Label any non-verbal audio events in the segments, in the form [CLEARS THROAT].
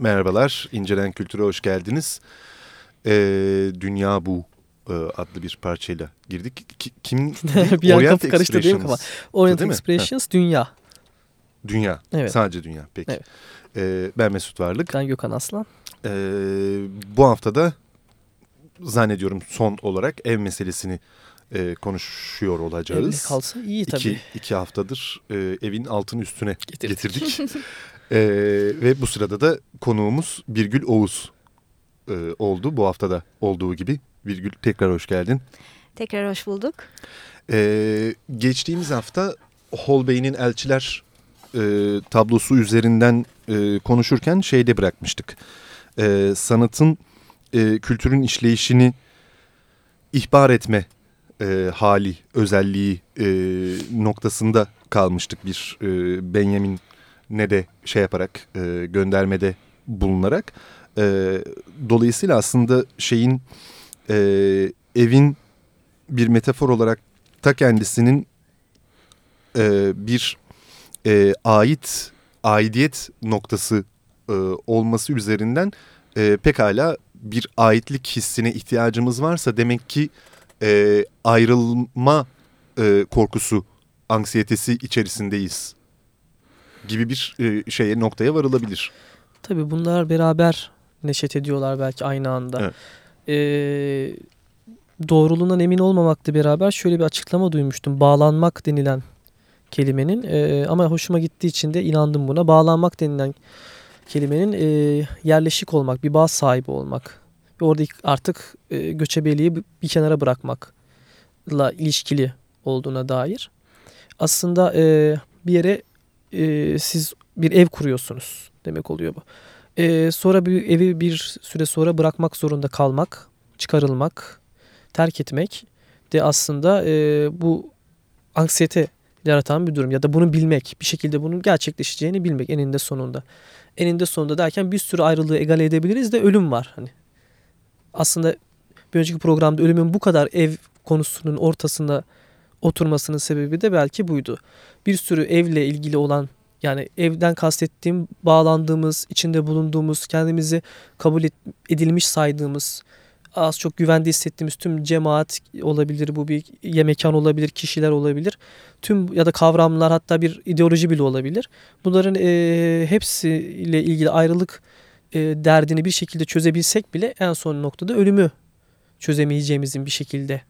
Merhabalar, İncelen Kültür'e hoş geldiniz. Ee, Dünya Bu e, adlı bir parçayla girdik. Ki, kim? [LAUGHS] bir kapı karıştı değil mi kafa? Orient Expressions, Dünya. Dünya, evet. sadece Dünya. Peki. Evet. Ee, ben Mesut Varlık. Ben Gökhan Aslan. Ee, bu haftada zannediyorum son olarak ev meselesini e, konuşuyor olacağız. Evli kalsa iyi tabii. İki, iki haftadır e, evin altın üstüne getirdik. getirdik. [LAUGHS] e, ve bu sırada da konuğumuz Birgül Oğuz e, oldu. Bu haftada olduğu gibi. Birgül tekrar hoş geldin. Tekrar hoş bulduk. E, geçtiğimiz hafta Holbey'nin Elçiler e, tablosu üzerinden e, konuşurken şeyde bırakmıştık. E, sanatın, e, kültürün işleyişini ihbar etme e, hali, özelliği e, noktasında kalmıştık bir e, Benjamin ne de şey yaparak e, göndermede bulunarak. E, dolayısıyla aslında şeyin e, evin bir metafor olarak ta kendisinin e, bir e, ait aidiyet noktası e, olması üzerinden e, pekala bir aitlik hissine ihtiyacımız varsa demek ki e, ayrılma e, korkusu, anksiyetesi içerisindeyiz gibi bir e, şeye noktaya varılabilir. Tabii bunlar beraber neşet ediyorlar belki aynı anda. Evet. Ee, doğruluğundan emin olmamakla beraber şöyle bir açıklama duymuştum. Bağlanmak denilen kelimenin e, ama hoşuma gittiği için de inandım buna. Bağlanmak denilen kelimenin e, yerleşik olmak, bir bağ sahibi olmak. Ve orada artık e, göçebeliği bir kenara bırakmakla ilişkili olduğuna dair. Aslında e, bir yere e, siz bir ev kuruyorsunuz demek oluyor bu. E, sonra bir evi bir süre sonra bırakmak zorunda kalmak, çıkarılmak, terk etmek de aslında e, bu anksiyete yaratan bir durum ya da bunu bilmek bir şekilde bunun gerçekleşeceğini bilmek eninde sonunda. Eninde sonunda derken bir sürü ayrılığı egale edebiliriz de ölüm var. Hani aslında bir önceki programda ölümün bu kadar ev konusunun ortasında oturmasının sebebi de belki buydu. Bir sürü evle ilgili olan yani evden kastettiğim bağlandığımız, içinde bulunduğumuz, kendimizi kabul edilmiş saydığımız, az çok güvende hissettiğimiz tüm cemaat olabilir, bu bir mekan olabilir, kişiler olabilir. Tüm ya da kavramlar hatta bir ideoloji bile olabilir. Bunların e, hepsiyle ilgili ayrılık e, derdini bir şekilde çözebilsek bile en son noktada ölümü çözemeyeceğimizin bir şekilde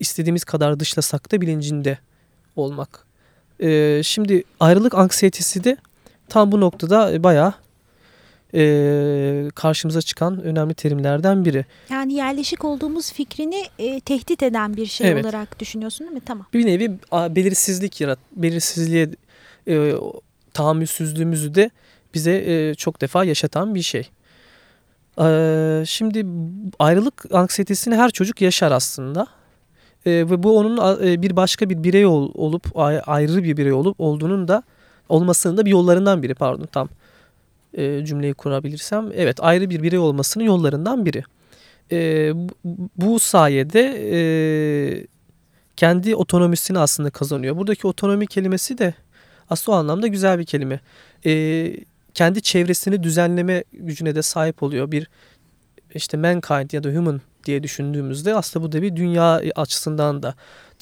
istediğimiz kadar dışlasak da bilincinde olmak. E, şimdi ayrılık anksiyetesi de tam bu noktada bayağı e, karşımıza çıkan önemli terimlerden biri. Yani yerleşik olduğumuz fikrini e, tehdit eden bir şey evet. olarak düşünüyorsun değil mi? Tamam. Bir nevi belirsizlik yarat, belirsizliğe e, tahammülsüzlüğümüzü de bize e, çok defa yaşatan bir şey. E, şimdi ayrılık anksiyetesini her çocuk yaşar aslında. E, ve bu onun e, bir başka bir birey ol, olup ayrı bir birey olup olduğunun da olmasının da bir yollarından biri pardon tam e, cümleyi kurabilirsem. Evet ayrı bir birey olmasının yollarından biri. E, bu sayede e, kendi otonomisini aslında kazanıyor. Buradaki otonomi kelimesi de aslında o anlamda güzel bir kelime. E, kendi çevresini düzenleme gücüne de sahip oluyor. Bir işte mankind ya da human diye düşündüğümüzde aslında bu da bir dünya açısından da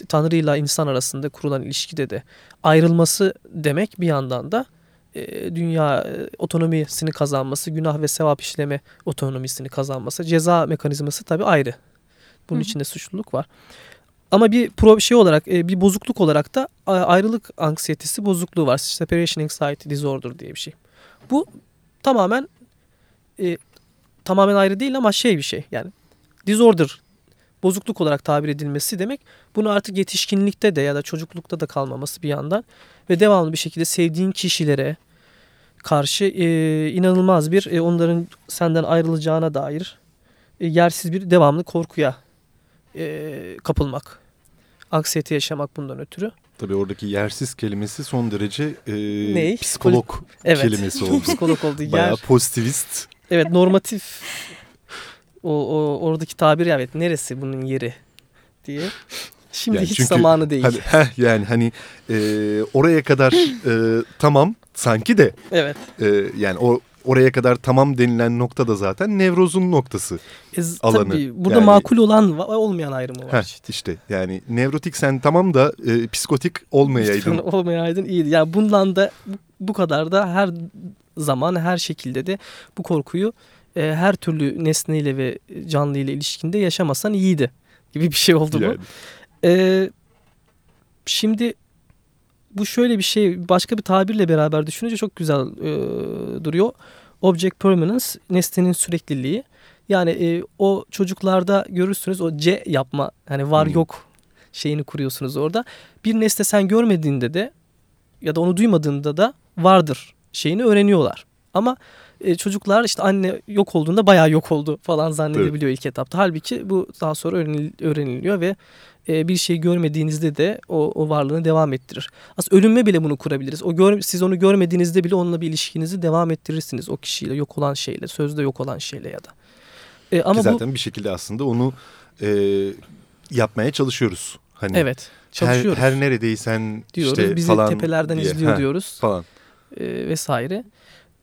Tanrı ile insan arasında kurulan ilişkide de ayrılması demek bir yandan da e, dünya e, otonomisini kazanması, günah ve sevap işleme otonomisini kazanması, ceza mekanizması tabii ayrı. Bunun Hı. içinde suçluluk var. Ama bir pro şey olarak, e, bir bozukluk olarak da ayrılık anksiyetesi bozukluğu var. Separation anxiety disorder diye bir şey. Bu tamamen e, tamamen ayrı değil ama şey bir şey. Yani disorder bozukluk olarak tabir edilmesi demek. Bunu artık yetişkinlikte de ya da çocuklukta da kalmaması bir yandan ve devamlı bir şekilde sevdiğin kişilere karşı e, inanılmaz bir e, onların senden ayrılacağına dair e, yersiz bir devamlı korkuya e, kapılmak. Anksiyete yaşamak bundan ötürü. Tabii oradaki yersiz kelimesi son derece e, psikolog evet. kelimesi [LAUGHS] oldu. psikolog oldu. Bayağı Yer... pozitivist. Evet normatif o, o oradaki tabir evet neresi bunun yeri diye. Şimdi yani hiç çünkü, zamanı değil. Hani, heh, yani hani e, oraya kadar e, tamam sanki de. Evet. E, yani o oraya kadar tamam denilen nokta da zaten nevrozun noktası e, alanı. Tabii, burada yani, makul olan olmayan ayrımı var. Heh, işte. işte yani nevrotik sen tamam da e, psikotik olmayaydın. olmayaydın iyiydi. Yani bundan da bu kadar da her zaman her şekilde de bu korkuyu e, her türlü nesneyle ve canlı ile ilişkinde yaşamasan iyiydi gibi bir şey oldu yani. bu. E, şimdi bu şöyle bir şey başka bir tabirle beraber düşününce çok güzel e, duruyor. Object permanence nesnenin sürekliliği. Yani e, o çocuklarda görürsünüz o C yapma hani var hmm. yok şeyini kuruyorsunuz orada. Bir nesne sen görmediğinde de ya da onu duymadığında da vardır şeyini öğreniyorlar. Ama e, çocuklar işte anne yok olduğunda bayağı yok oldu falan zannedebiliyor evet. ilk etapta. Halbuki bu daha sonra öğrenil, öğreniliyor ve e, bir şey görmediğinizde de o, o varlığını devam ettirir. Aslında ölümme bile bunu kurabiliriz. O gör, siz onu görmediğinizde bile onunla bir ilişkinizi devam ettirirsiniz. O kişiyle yok olan şeyle, sözde yok olan şeyle ya da. E, ama Ki zaten bu, bir şekilde aslında onu e, yapmaya çalışıyoruz. Hani evet çalışıyoruz. Her, her neredeysen diyoruz, işte bizi falan tepelerden diye. izliyor ha, diyoruz. Falan. E, vesaire.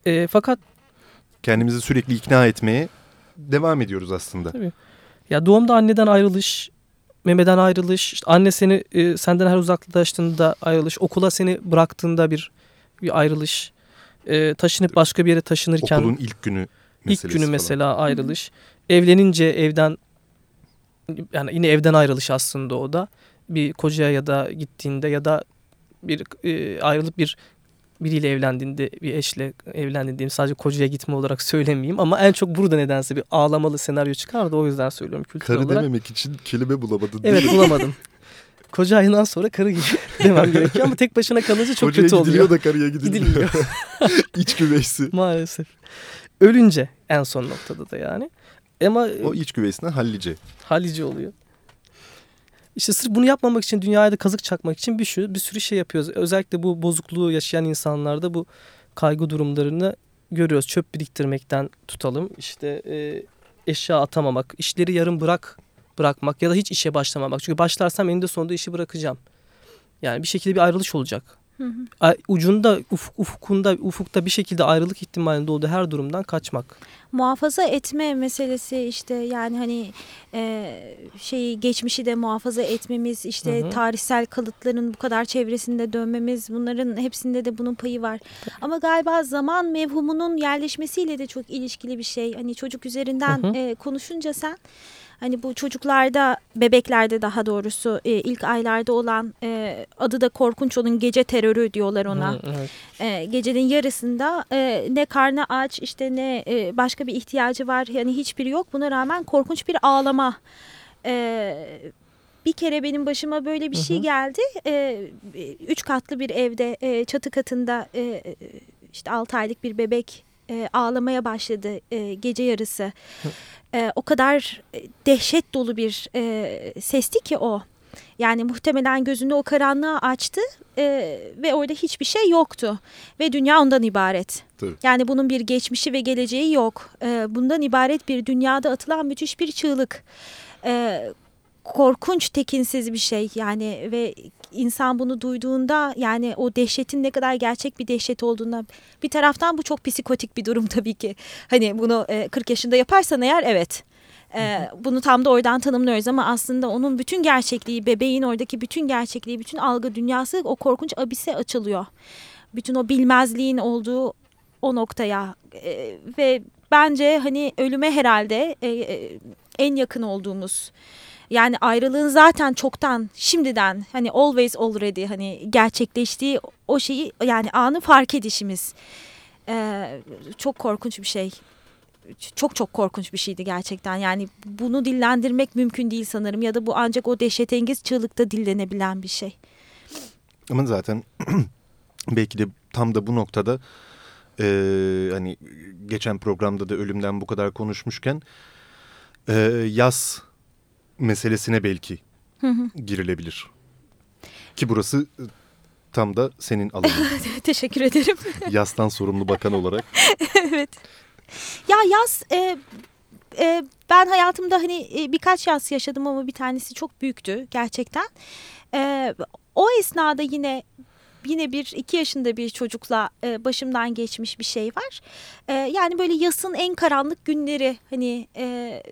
E, fakat kendimizi sürekli ikna etmeye devam ediyoruz aslında. Tabii. Ya doğumda anneden ayrılış, memeden ayrılış, işte anne seni e, senden her uzaklaştığında ayrılış, okula seni bıraktığında bir bir ayrılış, e, taşınıp başka bir yere taşınırken okulun ilk günü ilk günü falan. mesela ayrılış, evlenince evden yani yine evden ayrılış aslında o da bir kocaya ya da gittiğinde ya da bir e, ayrılıp bir biriyle evlendiğinde bir eşle evlendiğim sadece kocaya gitme olarak söylemeyeyim ama en çok burada nedense bir ağlamalı senaryo çıkardı o yüzden söylüyorum kültürel karı olarak. dememek için kelime bulamadın Evet bulamadım. Koca ayından sonra karı gibi [LAUGHS] demem gerekiyor ama tek başına kalınca çok Kocaya kötü oluyor. gidiliyor da karıya gidilmiyor. gidilmiyor. [LAUGHS] İç güveysi. Maalesef. Ölünce en son noktada da yani. Ama o iç güveysine hallice. Hallice oluyor. İşte sırf bunu yapmamak için dünyaya da kazık çakmak için bir sürü, bir sürü şey yapıyoruz. Özellikle bu bozukluğu yaşayan insanlarda bu kaygı durumlarını görüyoruz. Çöp biriktirmekten tutalım. İşte e, eşya atamamak, işleri yarım bırak bırakmak ya da hiç işe başlamamak. Çünkü başlarsam eninde sonunda işi bırakacağım. Yani bir şekilde bir ayrılış olacak. Hı hı. Ucunda, ufuk, ufukunda, ufukta bir şekilde ayrılık ihtimalinde olduğu her durumdan kaçmak. Muhafaza etme meselesi işte yani hani e, şeyi geçmişi de muhafaza etmemiz işte hı hı. tarihsel kalıtların bu kadar çevresinde dönmemiz bunların hepsinde de bunun payı var. Ama galiba zaman mevhumunun yerleşmesiyle de çok ilişkili bir şey. Hani çocuk üzerinden hı hı. E, konuşunca sen Hani bu çocuklarda, bebeklerde daha doğrusu e, ilk aylarda olan e, adı da korkunç onun gece terörü diyorlar ona. Hı, evet. e, gecenin yarısında e, ne karnı aç işte ne e, başka bir ihtiyacı var yani hiçbiri yok. Buna rağmen korkunç bir ağlama. E, bir kere benim başıma böyle bir şey geldi. E, üç katlı bir evde e, çatı katında e, işte altı aylık bir bebek e, ağlamaya başladı e, gece yarısı. E, o kadar e, dehşet dolu bir e, sesti ki o. Yani muhtemelen gözünü o karanlığa açtı e, ve orada hiçbir şey yoktu. Ve dünya ondan ibaret. Tabii. Yani bunun bir geçmişi ve geleceği yok. E, bundan ibaret bir dünyada atılan müthiş bir çığlık. E, korkunç tekinsiz bir şey yani ve insan bunu duyduğunda yani o dehşetin ne kadar gerçek bir dehşet olduğuna bir taraftan bu çok psikotik bir durum tabii ki. Hani bunu e, 40 yaşında yaparsan eğer evet. Ee, bunu tam da oradan tanımlıyoruz ama aslında onun bütün gerçekliği, bebeğin oradaki bütün gerçekliği, bütün algı dünyası o korkunç abise açılıyor. Bütün o bilmezliğin olduğu o noktaya ee, ve bence hani ölüme herhalde e, e, en yakın olduğumuz yani ayrılığın zaten çoktan şimdiden hani always already hani gerçekleştiği o şeyi yani anı fark edişimiz ee, çok korkunç bir şey. Çok çok korkunç bir şeydi gerçekten. Yani bunu dillendirmek mümkün değil sanırım ya da bu ancak o dehşetengiz çığlıkta dillenebilen bir şey. Ama zaten [CLEARS THROAT] belki de tam da bu noktada e, hani geçen programda da ölümden bu kadar konuşmuşken e, yaz meselesine belki hı hı. girilebilir. Ki burası e, tam da senin alanın. [LAUGHS] Teşekkür ederim. [LAUGHS] Yastan sorumlu bakan olarak. [LAUGHS] evet. Ya yaz e, e, ben hayatımda hani e, birkaç yaz yaşadım ama bir tanesi çok büyüktü gerçekten. E, o esnada yine yine bir iki yaşında bir çocukla e, başımdan geçmiş bir şey var. E, yani böyle yasın en karanlık günleri hani e,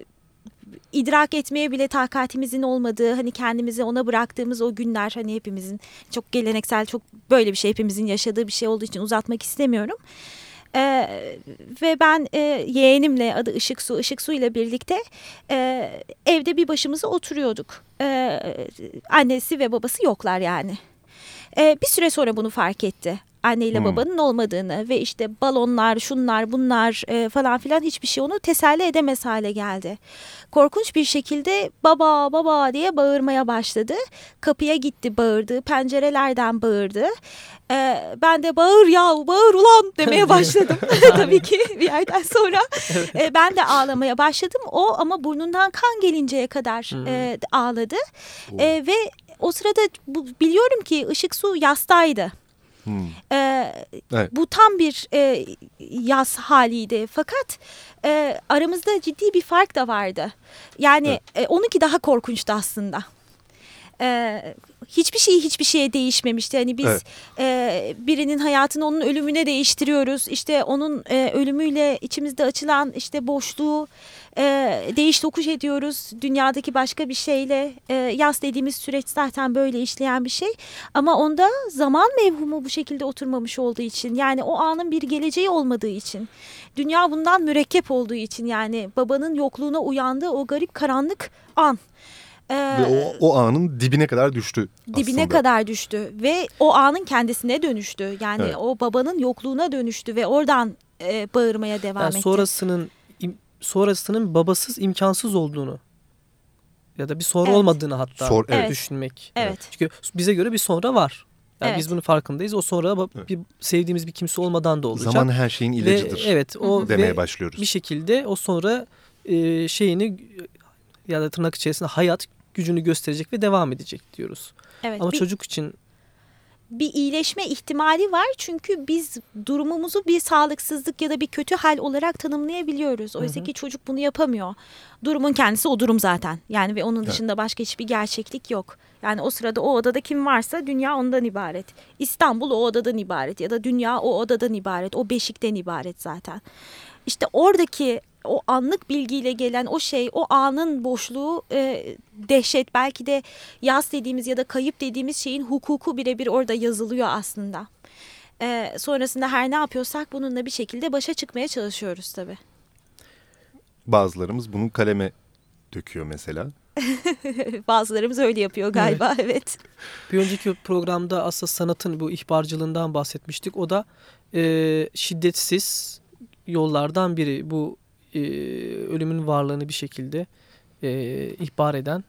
idrak etmeye bile takatimizin olmadığı hani kendimizi ona bıraktığımız o günler hani hepimizin çok geleneksel çok böyle bir şey hepimizin yaşadığı bir şey olduğu için uzatmak istemiyorum. Ee, ve ben e, yeğenimle adı Işık Su, Işık Su ile birlikte e, evde bir başımıza oturuyorduk. E, annesi ve babası yoklar yani. E, bir süre sonra bunu fark etti anneyle hmm. babanın olmadığını ve işte balonlar, şunlar, bunlar e, falan filan hiçbir şey onu teselli edemez hale geldi. Korkunç bir şekilde baba baba diye bağırmaya başladı. Kapıya gitti bağırdı, pencerelerden bağırdı. E, ben de bağır ya bağır ulan demeye [LAUGHS] başladım [LAUGHS] tabii ki bir yerden sonra. E, ben de ağlamaya başladım. O ama burnundan kan gelinceye kadar hmm. e, ağladı. E, ve o sırada bu, biliyorum ki ışık su yastaydı. Hmm. Ee, evet. Bu tam bir e, yaz haliydi. Fakat e, aramızda ciddi bir fark da vardı. Yani evet. e, onunki daha korkunçtu aslında. E, hiçbir şey hiçbir şeye değişmemişti. Hani biz evet. e, birinin hayatını onun ölümüne değiştiriyoruz. İşte onun e, ölümüyle içimizde açılan işte boşluğu e, değiş tokuş ediyoruz. Dünyadaki başka bir şeyle e, yaz dediğimiz süreç zaten böyle işleyen bir şey. Ama onda zaman mevhumu bu şekilde oturmamış olduğu için yani o anın bir geleceği olmadığı için. Dünya bundan mürekkep olduğu için yani babanın yokluğuna uyandığı o garip karanlık an. Ee, ve o, o anın dibine kadar düştü Dibine aslında. kadar düştü ve o anın kendisine dönüştü. Yani evet. o babanın yokluğuna dönüştü ve oradan e, bağırmaya devam yani etti. Sonrasının sonrasının babasız imkansız olduğunu ya da bir sonra evet. olmadığını hatta Sor, evet. düşünmek. Evet. Çünkü bize göre bir sonra var. Yani evet. biz bunun farkındayız. O sonra bir sevdiğimiz bir kimse olmadan da olacak. Zaman her şeyin ilacıdır. Ve, evet, o demeye başlıyoruz. Bir şekilde o sonra e, şeyini ya da tırnak içerisinde hayat gücünü gösterecek ve devam edecek diyoruz. Evet, Ama bir, çocuk için bir iyileşme ihtimali var çünkü biz durumumuzu bir sağlıksızlık ya da bir kötü hal olarak tanımlayabiliyoruz. Oysa hı hı. ki çocuk bunu yapamıyor. Durumun kendisi o durum zaten. Yani ve onun dışında başka hiçbir gerçeklik yok. Yani o sırada o odada kim varsa dünya ondan ibaret. İstanbul o odadan ibaret ya da dünya o odadan ibaret. O beşikten ibaret zaten. İşte oradaki o anlık bilgiyle gelen o şey, o anın boşluğu e, dehşet. Belki de yaz dediğimiz ya da kayıp dediğimiz şeyin hukuku birebir orada yazılıyor aslında. E, sonrasında her ne yapıyorsak bununla bir şekilde başa çıkmaya çalışıyoruz tabii. Bazılarımız bunu kaleme döküyor mesela. [LAUGHS] Bazılarımız öyle yapıyor galiba evet. evet. Bir önceki programda aslında sanatın bu ihbarcılığından bahsetmiştik. O da e, şiddetsiz yollardan biri. Bu e, ölümün varlığını bir şekilde e, ihbar eden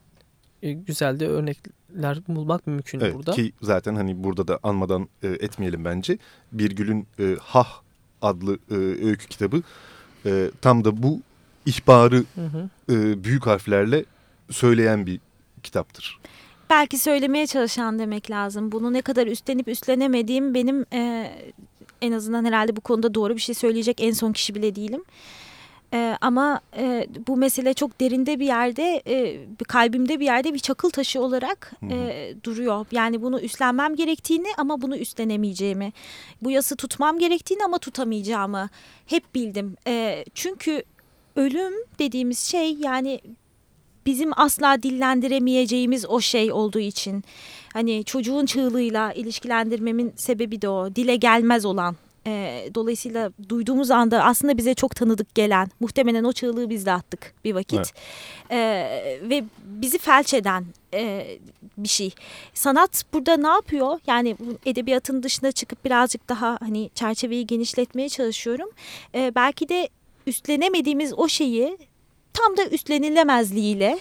e, güzel de örnekler bulmak mümkün evet, burada. Ki zaten hani burada da anmadan e, etmeyelim bence. Birgül'ün e, Hah adlı e, öykü kitabı e, tam da bu ihbarı hı hı. E, büyük harflerle söyleyen bir kitaptır. Belki söylemeye çalışan demek lazım. Bunu ne kadar üstlenip üstlenemediğim benim e, en azından herhalde bu konuda doğru bir şey söyleyecek en son kişi bile değilim. E, ama e, bu mesele çok derinde bir yerde, e, kalbimde bir yerde bir çakıl taşı olarak e, duruyor. Yani bunu üstlenmem gerektiğini ama bunu üstlenemeyeceğimi, bu yası tutmam gerektiğini ama tutamayacağımı hep bildim. E, çünkü ölüm dediğimiz şey yani bizim asla dillendiremeyeceğimiz o şey olduğu için hani çocuğun çığlığıyla ilişkilendirmemin sebebi de o dile gelmez olan e, dolayısıyla duyduğumuz anda aslında bize çok tanıdık gelen muhtemelen o çığlığı biz de attık bir vakit evet. e, ve bizi felç eden e, bir şey. Sanat burada ne yapıyor? Yani edebiyatın dışına çıkıp birazcık daha hani çerçeveyi genişletmeye çalışıyorum. E, belki de üstlenemediğimiz o şeyi tam da üstlenilemezliğiyle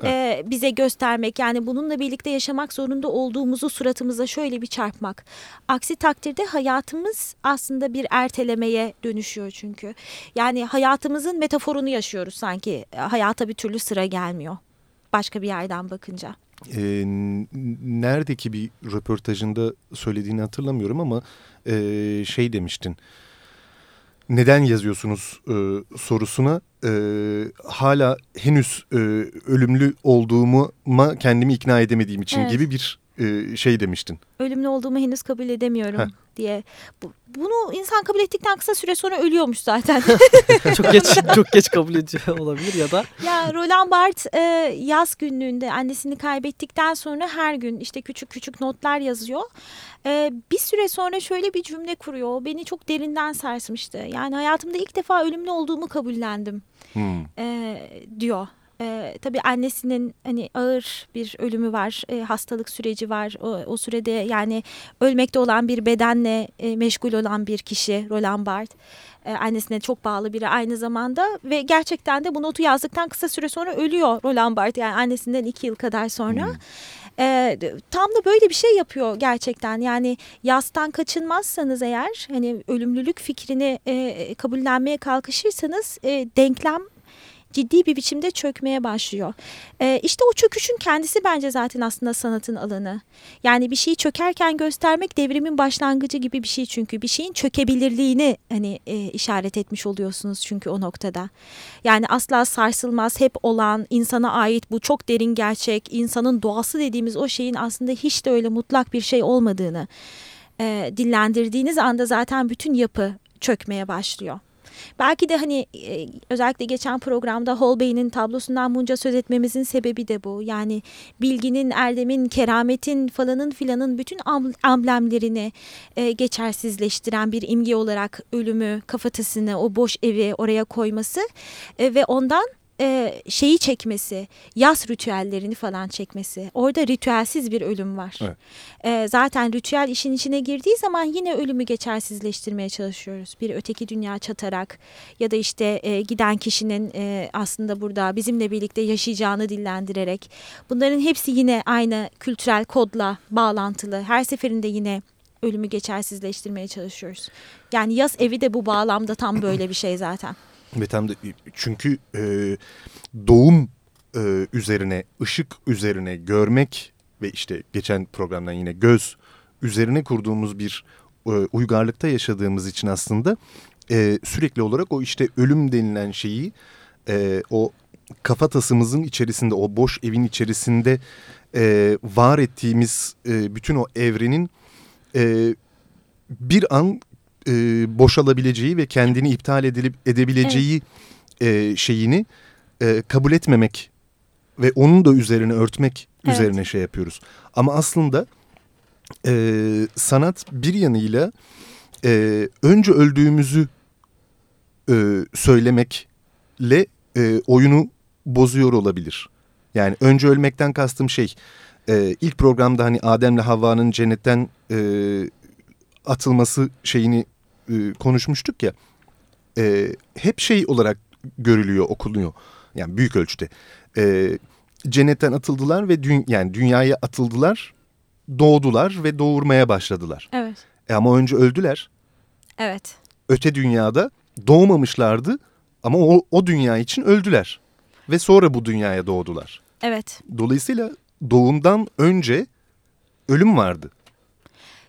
evet. e, bize göstermek yani bununla birlikte yaşamak zorunda olduğumuzu suratımıza şöyle bir çarpmak. Aksi takdirde hayatımız aslında bir ertelemeye dönüşüyor çünkü. Yani hayatımızın metaforunu yaşıyoruz sanki hayata bir türlü sıra gelmiyor başka bir yerden bakınca. E, neredeki bir röportajında söylediğini hatırlamıyorum ama e, şey demiştin neden yazıyorsunuz e, sorusuna e, hala henüz e, ölümlü olduğuma kendimi ikna edemediğim için evet. gibi bir e, şey demiştin. Ölümlü olduğumu henüz kabul edemiyorum Heh. diye. Bu, bunu insan kabul ettikten kısa süre sonra ölüyormuş zaten. [LAUGHS] çok geç çok geç kabul ediyor olabilir ya da. Ya Roland Barthes e, yaz günlüğünde annesini kaybettikten sonra her gün işte küçük küçük notlar yazıyor. E, bir süre sonra şöyle bir cümle kuruyor. Beni çok derinden sarsmıştı. Yani hayatımda ilk defa ölümlü olduğumu kabullendim hmm. e, diyor. E, tabii annesinin hani ağır bir ölümü var, e, hastalık süreci var. O, o sürede yani ölmekte olan bir bedenle e, meşgul olan bir kişi Roland Barthes. E, annesine çok bağlı biri aynı zamanda ve gerçekten de bu notu yazdıktan kısa süre sonra ölüyor Roland Barthes yani annesinden iki yıl kadar sonra. Hmm. E, tam da böyle bir şey yapıyor gerçekten yani yastan kaçınmazsanız eğer hani ölümlülük fikrini e, kabullenmeye kalkışırsanız e, denklem ciddi bir biçimde çökmeye başlıyor. E, işte o çöküşün kendisi bence zaten aslında sanatın alanı. Yani bir şeyi çökerken göstermek devrimin başlangıcı gibi bir şey çünkü. Bir şeyin çökebilirliğini hani e, işaret etmiş oluyorsunuz çünkü o noktada. Yani asla sarsılmaz, hep olan, insana ait bu çok derin gerçek, insanın doğası dediğimiz o şeyin aslında hiç de öyle mutlak bir şey olmadığını e, dillendirdiğiniz anda zaten bütün yapı çökmeye başlıyor. Belki de hani e, özellikle geçen programda Holbein'in tablosundan bunca söz etmemizin sebebi de bu. Yani bilginin, erdemin, kerametin falanın filanın bütün amblemlerini e, geçersizleştiren bir imge olarak ölümü, kafatasını, o boş evi oraya koyması e, ve ondan e, şeyi çekmesi, yaz ritüellerini falan çekmesi. Orada ritüelsiz bir ölüm var. Evet. E, zaten ritüel işin içine girdiği zaman yine ölümü geçersizleştirmeye çalışıyoruz. Bir öteki dünya çatarak ya da işte e, giden kişinin e, aslında burada bizimle birlikte yaşayacağını dillendirerek. Bunların hepsi yine aynı kültürel kodla bağlantılı. Her seferinde yine ölümü geçersizleştirmeye çalışıyoruz. Yani yaz evi de bu bağlamda tam böyle bir şey zaten. Ve tam da çünkü e, doğum e, üzerine, ışık üzerine görmek ve işte geçen programdan yine göz üzerine kurduğumuz bir e, uygarlıkta yaşadığımız için aslında e, sürekli olarak o işte ölüm denilen şeyi e, o kafatasımızın içerisinde, o boş evin içerisinde e, var ettiğimiz e, bütün o evrenin e, bir an e, boşalabileceği ve kendini iptal edilip edebileceği evet. e, şeyini e, kabul etmemek ve onun da üzerine örtmek evet. üzerine şey yapıyoruz. Ama aslında e, sanat bir yanıyla e, önce öldüğümüzü e, söylemekle e, oyunu bozuyor olabilir. Yani önce ölmekten kastım şey e, ilk programda hani Adem'le Havva'nın cennetten e, atılması şeyini e, konuşmuştuk ya e, hep şey olarak görülüyor okuluyor yani büyük ölçüde e, cennetten atıldılar ve dü yani dünyaya atıldılar doğdular ve doğurmaya başladılar. Evet. E ama önce öldüler. Evet. Öte dünyada doğmamışlardı ama o, o dünya için öldüler ve sonra bu dünyaya doğdular. Evet. Dolayısıyla doğumdan önce ölüm vardı.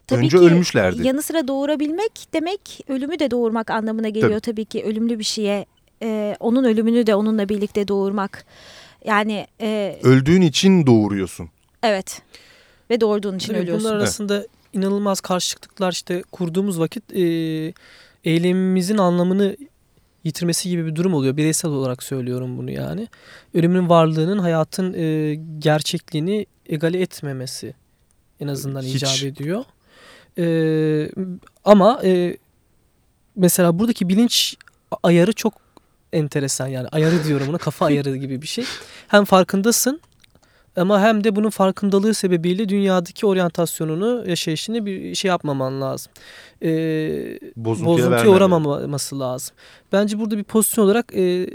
Tabii Önce ki ölmüşlerdi. yanı sıra doğurabilmek demek ölümü de doğurmak anlamına geliyor tabii, tabii ki. Ölümlü bir şeye e, onun ölümünü de onunla birlikte doğurmak. Yani e, öldüğün için doğuruyorsun. Evet. Ve doğurduğun için tabii ölüyorsun. Bunlar arasında evet. inanılmaz karşılıklar işte kurduğumuz vakit e, eylemimizin anlamını yitirmesi gibi bir durum oluyor. Bireysel olarak söylüyorum bunu yani. Ölümün varlığının hayatın e, gerçekliğini egale etmemesi en azından Hiç. icap ediyor. E, ama e, mesela buradaki bilinç ayarı çok enteresan yani ayarı diyorum ona kafa ayarı gibi bir şey. Hem farkındasın ama hem de bunun farkındalığı sebebiyle dünyadaki oryantasyonunu, yaşayışını bir şey yapmaman lazım. Ee, bozuntuya, bozuntuya uğramaması lazım. Bence burada bir pozisyon olarak e,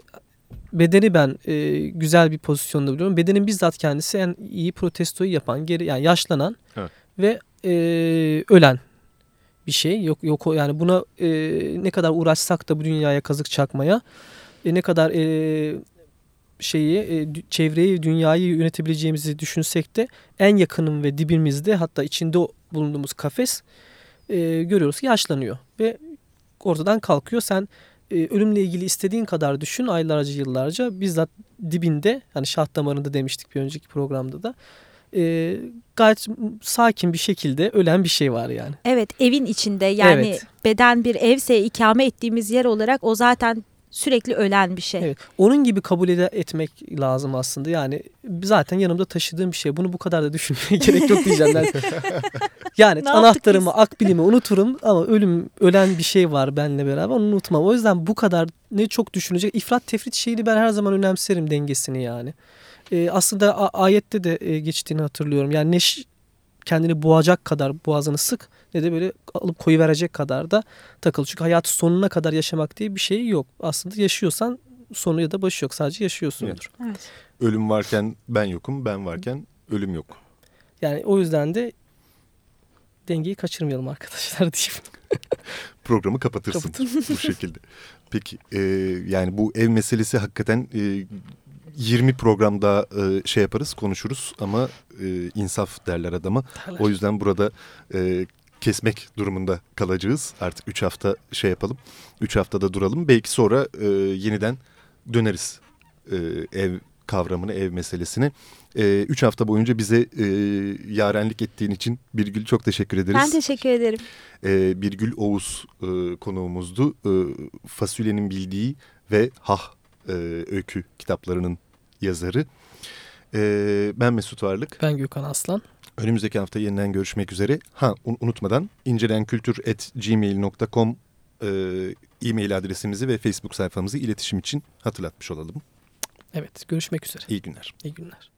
bedeni ben e, güzel bir pozisyonda biliyorum. Bedenin bizzat kendisi en iyi protestoyu yapan, geri yani yaşlanan evet. ve e, ölen bir şey. Yok yok yani buna e, ne kadar uğraşsak da bu dünyaya kazık çakmaya e, ne kadar e, şeyi e, çevreyi dünyayı yönetebileceğimizi düşünsek de en yakınım ve dibimizde hatta içinde bulunduğumuz kafes e, görüyoruz ki yaşlanıyor ve ortadan kalkıyor. Sen e, ölümle ilgili istediğin kadar düşün aylarca yıllarca bizzat dibinde hani şah damarında demiştik bir önceki programda da e, gayet sakin bir şekilde ölen bir şey var yani. Evet evin içinde yani evet. beden bir evse ikame ettiğimiz yer olarak o zaten sürekli ölen bir şey. Evet. Onun gibi kabul etmek lazım aslında. Yani zaten yanımda taşıdığım bir şey. Bunu bu kadar da düşünmeye [LAUGHS] gerek yok diyeceğim. [LAUGHS] yani anahtarımı, akbilimi unuturum ama ölüm ölen bir şey var benimle beraber onu unutmam. O yüzden bu kadar ne çok düşünecek. İfrat tefrit şeyini ben her zaman önemserim dengesini yani. Ee, aslında ayette de e, geçtiğini hatırlıyorum. Yani neş kendini boğacak kadar boğazını sık ne de böyle alıp koyu verecek kadar da takıl. Çünkü hayatı sonuna kadar yaşamak diye bir şey yok. Aslında yaşıyorsan sonu ya da başı yok. Sadece yaşıyorsundur. Evet. evet. Ölüm varken ben yokum, ben varken ölüm yok. Yani o yüzden de dengeyi kaçırmayalım arkadaşlar [LAUGHS] diyeyim. Programı kapatırsın bu şekilde. Peki e, yani bu ev meselesi hakikaten e, 20 programda e, şey yaparız konuşuruz ama e, insaf derler adama. Derler. O yüzden burada e, kesmek durumunda kalacağız. Artık 3 hafta şey yapalım. 3 haftada duralım. Belki sonra e, yeniden döneriz e, ev kavramını, ev meselesini. 3 e, hafta boyunca bize e, yarenlik ettiğin için Birgül çok teşekkür ederiz. Ben teşekkür ederim. E, Birgül Oğuz e, konuğumuzdu. E, Fasulyenin Bildiği ve Hah e, öykü kitaplarının yazarı. E, ben Mesut Varlık. Ben Gökhan Aslan. Önümüzdeki hafta yeniden görüşmek üzere. Ha unutmadan incelenkültür.gmail.com e, e-mail adresimizi ve Facebook sayfamızı iletişim için hatırlatmış olalım. Evet görüşmek üzere. İyi günler. İyi günler.